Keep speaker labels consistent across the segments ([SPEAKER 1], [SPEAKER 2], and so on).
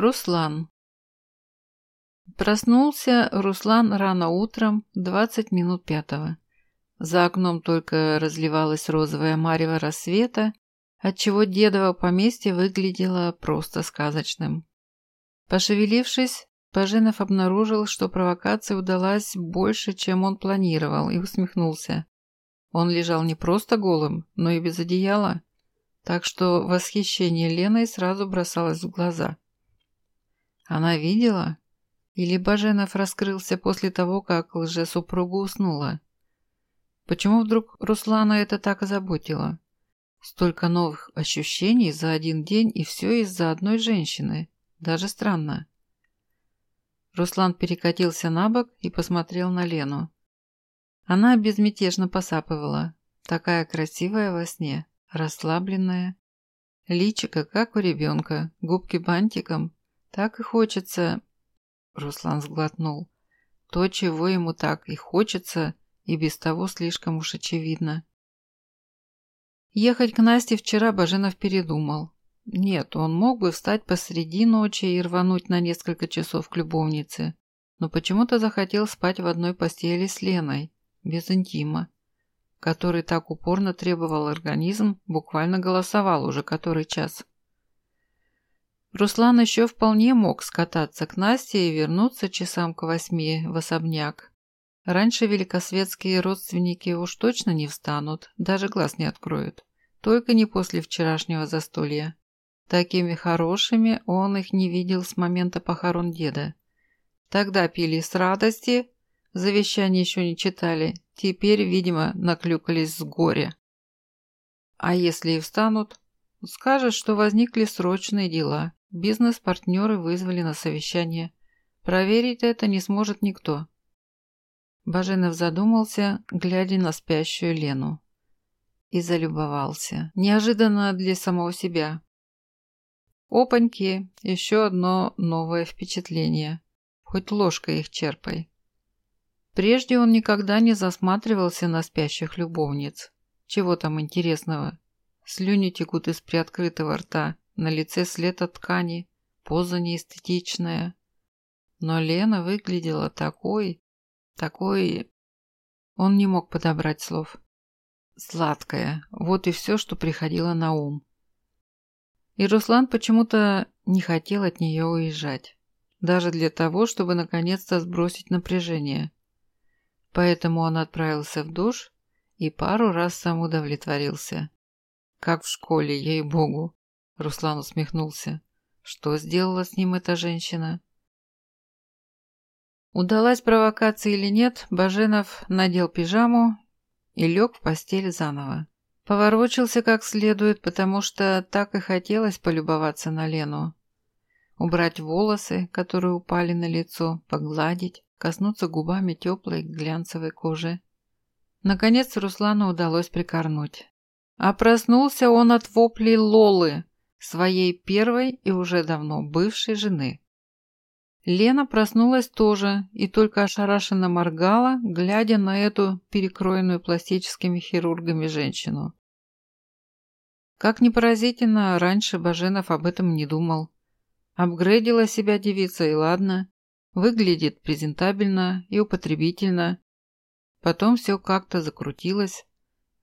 [SPEAKER 1] Руслан. Проснулся Руслан рано утром, 20 минут пятого. За окном только разливалась розовая марево рассвета, отчего дедово поместье выглядело просто сказочным. Пошевелившись, Паженов обнаружил, что провокация удалась больше, чем он планировал, и усмехнулся. Он лежал не просто голым, но и без одеяла, так что восхищение Леной сразу бросалось в глаза. Она видела? Или Баженов раскрылся после того, как лжесупруга уснула? Почему вдруг Руслана это так озаботило? Столько новых ощущений за один день и все из-за одной женщины. Даже странно. Руслан перекатился на бок и посмотрел на Лену. Она безмятежно посапывала. Такая красивая во сне, расслабленная. Личико, как у ребенка, губки бантиком, так и хочется... Руслан сглотнул. То, чего ему так и хочется, и без того слишком уж очевидно. Ехать к Насте вчера Баженов передумал. Нет, он мог бы встать посреди ночи и рвануть на несколько часов к любовнице, но почему-то захотел спать в одной постели с Леной, без интима, который так упорно требовал организм, буквально голосовал уже который час. Руслан еще вполне мог скататься к Насте и вернуться часам к восьми в особняк. Раньше великосветские родственники уж точно не встанут, даже глаз не откроют. Только не после вчерашнего застолья. Такими хорошими он их не видел с момента похорон деда. Тогда пили с радости, завещание еще не читали, теперь, видимо, наклюкались с горя. А если и встанут, скажут, что возникли срочные дела, Бизнес-партнеры вызвали на совещание. Проверить это не сможет никто. Баженов задумался, глядя на спящую Лену. И залюбовался. Неожиданно для самого себя. Опаньки, еще одно новое впечатление. Хоть ложкой их черпай. Прежде он никогда не засматривался на спящих любовниц. Чего там интересного? Слюни текут из приоткрытого рта, на лице след от ткани, поза неэстетичная. Но Лена выглядела такой, такой... Он не мог подобрать слов. Сладкая, вот и все, что приходило на ум. И Руслан почему-то не хотел от нее уезжать. Даже для того, чтобы наконец-то сбросить напряжение. Поэтому он отправился в душ и пару раз сам удовлетворился. Как в школе, ей-богу. Руслан усмехнулся. Что сделала с ним эта женщина? Удалась провокация или нет, Баженов надел пижаму и лег в постель заново. Поворочился как следует, потому что так и хотелось полюбоваться на Лену. Убрать волосы, которые упали на лицо, погладить, коснуться губами теплой глянцевой кожи. Наконец Руслану удалось прикорнуть. А проснулся он от воплей Лолы, своей первой и уже давно бывшей жены. Лена проснулась тоже и только ошарашенно моргала, глядя на эту перекроенную пластическими хирургами женщину. Как ни поразительно, раньше Баженов об этом не думал. Апгрейдила себя девица и ладно, выглядит презентабельно и употребительно. Потом все как-то закрутилось.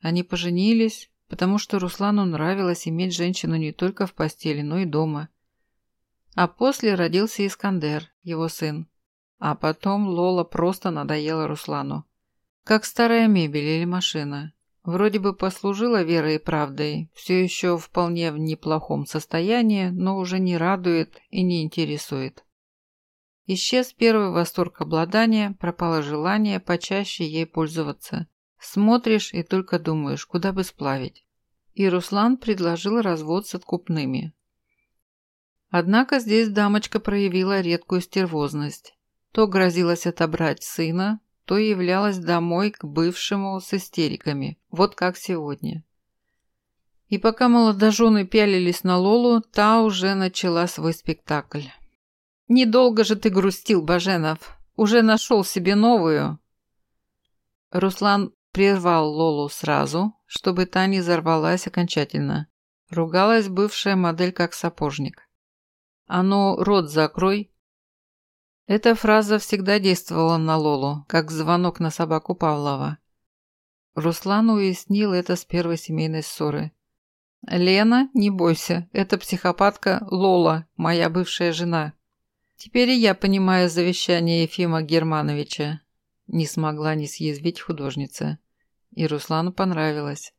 [SPEAKER 1] Они поженились, потому что Руслану нравилось иметь женщину не только в постели, но и дома. А после родился Искандер, его сын. А потом Лола просто надоела Руслану. Как старая мебель или машина. Вроде бы послужила верой и правдой, все еще вполне в неплохом состоянии, но уже не радует и не интересует. Исчез первый восторг обладания, пропало желание почаще ей пользоваться. Смотришь и только думаешь, куда бы сплавить. И Руслан предложил развод с откупными. Однако здесь дамочка проявила редкую стервозность. То грозилась отобрать сына, то являлась домой к бывшему с истериками, вот как сегодня. И пока молодожены пялились на Лолу, та уже начала свой спектакль. «Недолго же ты грустил, Баженов. Уже нашел себе новую». Руслан Прервал Лолу сразу, чтобы та не взорвалась окончательно. Ругалась бывшая модель как сапожник. «А ну, рот закрой!» Эта фраза всегда действовала на Лолу, как звонок на собаку Павлова. Руслан уяснил это с первой семейной ссоры. «Лена, не бойся, это психопатка Лола, моя бывшая жена. Теперь и я понимаю завещание Ефима Германовича». Не смогла не съязвить художница. И Руслану понравилось.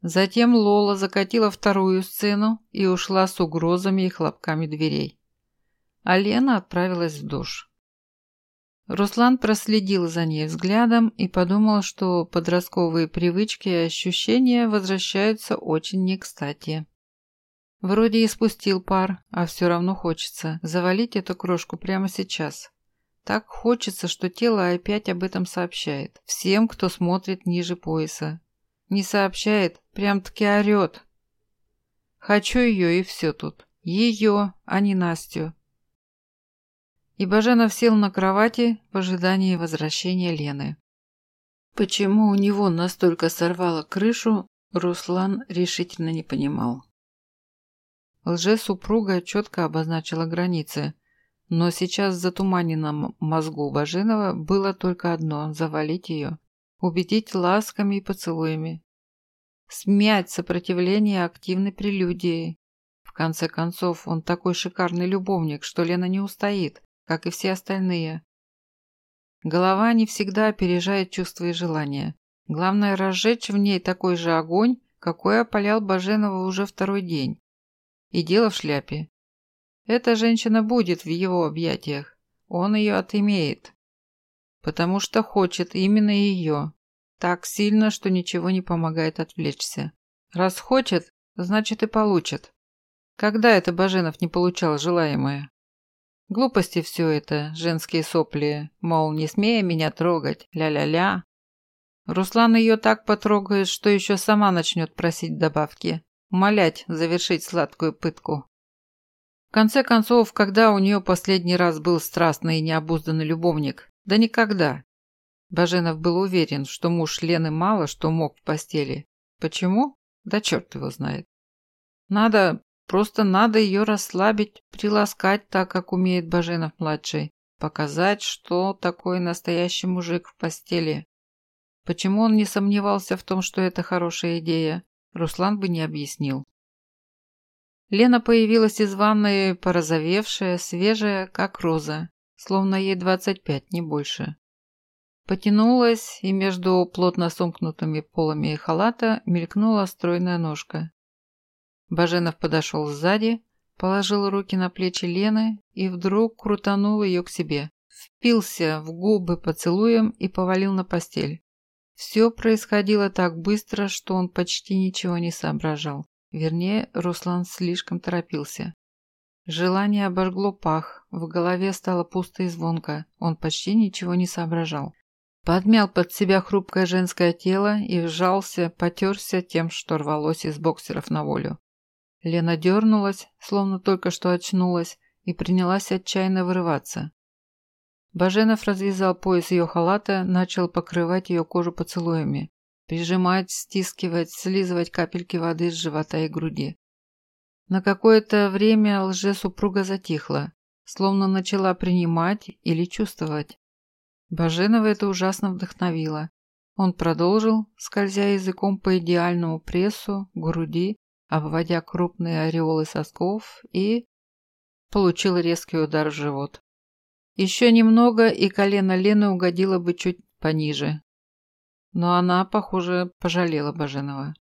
[SPEAKER 1] Затем Лола закатила вторую сцену и ушла с угрозами и хлопками дверей. А Лена отправилась в душ. Руслан проследил за ней взглядом и подумал, что подростковые привычки и ощущения возвращаются очень не кстати. Вроде и спустил пар, а все равно хочется завалить эту крошку прямо сейчас. Так хочется, что тело опять об этом сообщает. Всем, кто смотрит ниже пояса. Не сообщает, прям-таки орет. Хочу ее и все тут. Ее, а не Настю. И Баженов сел на кровати в ожидании возвращения Лены. Почему у него настолько сорвало крышу, Руслан решительно не понимал. Лже-супруга четко обозначила границы, но сейчас в затуманенном мозгу Баженова было только одно – завалить ее, убедить ласками и поцелуями, смять сопротивление активной прелюдией. В конце концов, он такой шикарный любовник, что Лена не устоит как и все остальные. Голова не всегда опережает чувства и желания. Главное разжечь в ней такой же огонь, какой опалял Баженова уже второй день. И дело в шляпе. Эта женщина будет в его объятиях. Он ее отымеет. Потому что хочет именно ее. Так сильно, что ничего не помогает отвлечься. Раз хочет, значит и получит. Когда это Баженов не получал желаемое? Глупости все это, женские сопли, мол, не смея меня трогать, ля-ля-ля. Руслан ее так потрогает, что еще сама начнет просить добавки, умолять завершить сладкую пытку. В конце концов, когда у нее последний раз был страстный и необузданный любовник? Да никогда. Баженов был уверен, что муж Лены мало что мог в постели. Почему? Да черт его знает. Надо Просто надо ее расслабить, приласкать так, как умеет Баженов-младший. Показать, что такой настоящий мужик в постели. Почему он не сомневался в том, что это хорошая идея, Руслан бы не объяснил. Лена появилась из ванной порозовевшая, свежая, как роза, словно ей 25, не больше. Потянулась, и между плотно сомкнутыми полами халата мелькнула стройная ножка. Баженов подошел сзади, положил руки на плечи Лены и вдруг крутанул ее к себе. Впился в губы поцелуем и повалил на постель. Все происходило так быстро, что он почти ничего не соображал. Вернее, Руслан слишком торопился. Желание обожгло пах, в голове стало пусто и звонко, он почти ничего не соображал. Подмял под себя хрупкое женское тело и вжался, потерся тем, что рвалось из боксеров на волю. Лена дернулась, словно только что очнулась, и принялась отчаянно вырываться. Баженов развязал пояс ее халата, начал покрывать ее кожу поцелуями, прижимать, стискивать, слизывать капельки воды с живота и груди. На какое-то время лже-супруга затихла, словно начала принимать или чувствовать. Баженова это ужасно вдохновило. Он продолжил, скользя языком по идеальному прессу, груди, обводя крупные ореолы сосков и... Получил резкий удар в живот. Еще немного, и колено Лены угодило бы чуть пониже. Но она, похоже, пожалела Баженова.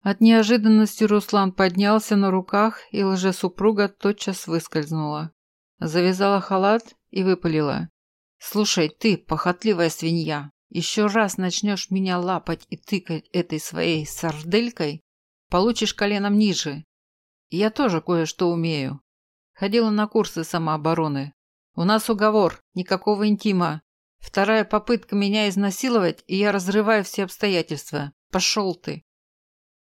[SPEAKER 1] От неожиданности Руслан поднялся на руках, и лжесупруга тотчас выскользнула. Завязала халат и выпалила. «Слушай, ты, похотливая свинья, еще раз начнешь меня лапать и тыкать этой своей сарделькой, Получишь коленом ниже. Я тоже кое-что умею. Ходила на курсы самообороны. У нас уговор, никакого интима. Вторая попытка меня изнасиловать, и я разрываю все обстоятельства. Пошел ты.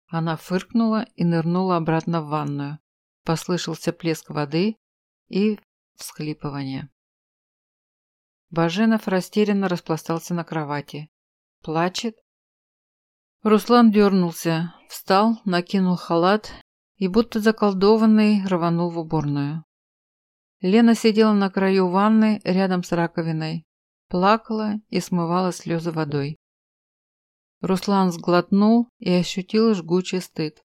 [SPEAKER 1] Она фыркнула и нырнула обратно в ванную. Послышался плеск воды и всхлипывание. Баженов растерянно распластался на кровати. Плачет? Руслан дернулся, встал, накинул халат и будто заколдованный рванул в уборную. Лена сидела на краю ванны рядом с раковиной, плакала и смывала слезы водой. Руслан сглотнул и ощутил жгучий стыд.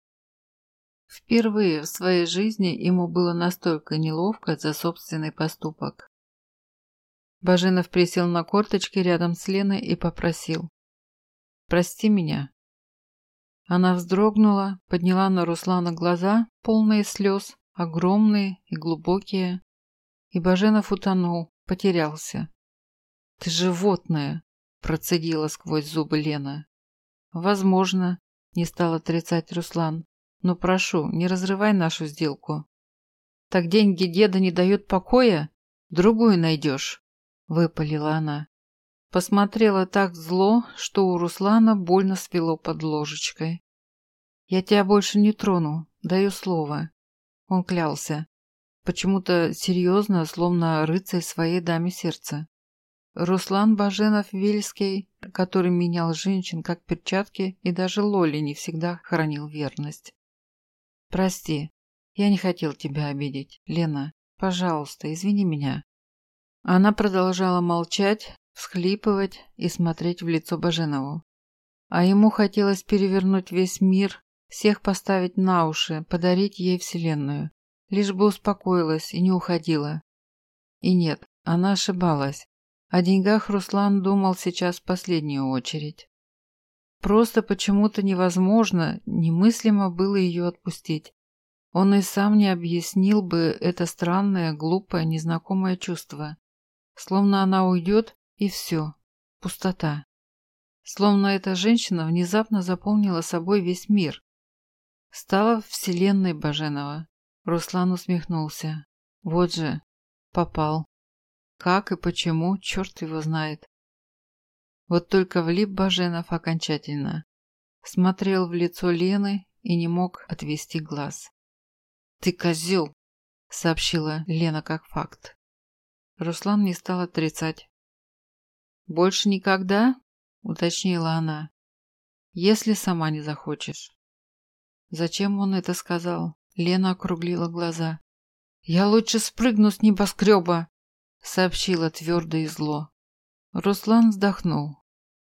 [SPEAKER 1] Впервые в своей жизни ему было настолько неловко за собственный поступок. Баженов присел на корточки рядом с Леной и попросил. «Прости меня». Она вздрогнула, подняла на Руслана глаза, полные слез, огромные и глубокие. И Баженов утонул, потерялся. «Ты животное!» – процедила сквозь зубы Лена. «Возможно», – не стал отрицать Руслан. «Но прошу, не разрывай нашу сделку». «Так деньги деда не дают покоя? Другую найдешь», – выпалила она. Посмотрела так зло, что у Руслана больно свело под ложечкой. «Я тебя больше не трону, даю слово». Он клялся. Почему-то серьезно, словно рыцарь своей даме сердца. Руслан Баженов-Вильский, который менял женщин как перчатки, и даже Лоли не всегда хранил верность. «Прости, я не хотел тебя обидеть. Лена, пожалуйста, извини меня». Она продолжала молчать, всхлипывать и смотреть в лицо Баженову. А ему хотелось перевернуть весь мир, всех поставить на уши, подарить ей вселенную лишь бы успокоилась и не уходила. И нет, она ошибалась. О деньгах Руслан думал сейчас в последнюю очередь. Просто почему-то невозможно, немыслимо было ее отпустить. Он и сам не объяснил бы это странное, глупое, незнакомое чувство. Словно она уйдет, и все. Пустота. Словно эта женщина внезапно заполнила собой весь мир. Стала вселенной Баженова. Руслан усмехнулся. Вот же, попал. Как и почему, черт его знает. Вот только влип Баженов окончательно. Смотрел в лицо Лены и не мог отвести глаз. «Ты козел!» — сообщила Лена как факт. Руслан не стал отрицать. «Больше никогда?» — уточнила она. «Если сама не захочешь». Зачем он это сказал? Лена округлила глаза. «Я лучше спрыгну с небоскреба», — сообщила твердо и зло. Руслан вздохнул.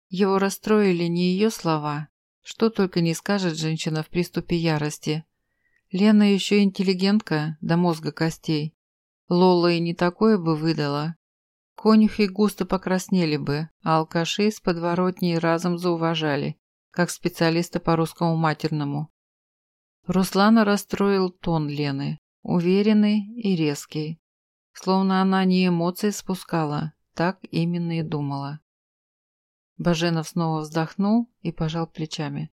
[SPEAKER 1] Его расстроили не ее слова, что только не скажет женщина в приступе ярости. Лена еще интеллигентка до мозга костей. Лола и не такое бы выдала. Конюхи густо покраснели бы, а алкаши с подворотней разом зауважали, как специалиста по русскому матерному. Руслана расстроил тон Лены, уверенный и резкий. Словно она не эмоции спускала, так именно и думала. Баженов снова вздохнул и пожал плечами.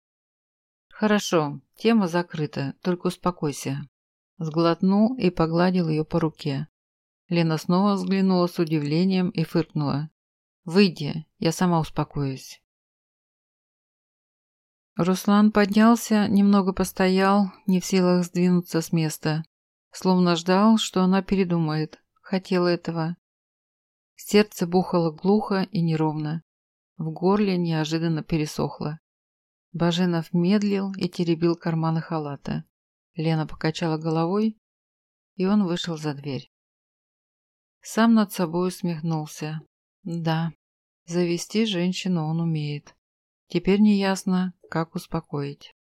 [SPEAKER 1] «Хорошо, тема закрыта, только успокойся». Сглотнул и погладил ее по руке. Лена снова взглянула с удивлением и фыркнула. «Выйди, я сама успокоюсь». Руслан поднялся, немного постоял, не в силах сдвинуться с места. Словно ждал, что она передумает. Хотел этого. Сердце бухало глухо и неровно. В горле неожиданно пересохло. Баженов медлил и теребил карманы халата. Лена покачала головой, и он вышел за дверь. Сам над собой усмехнулся. Да, завести женщину он умеет. Теперь неясно, как успокоить.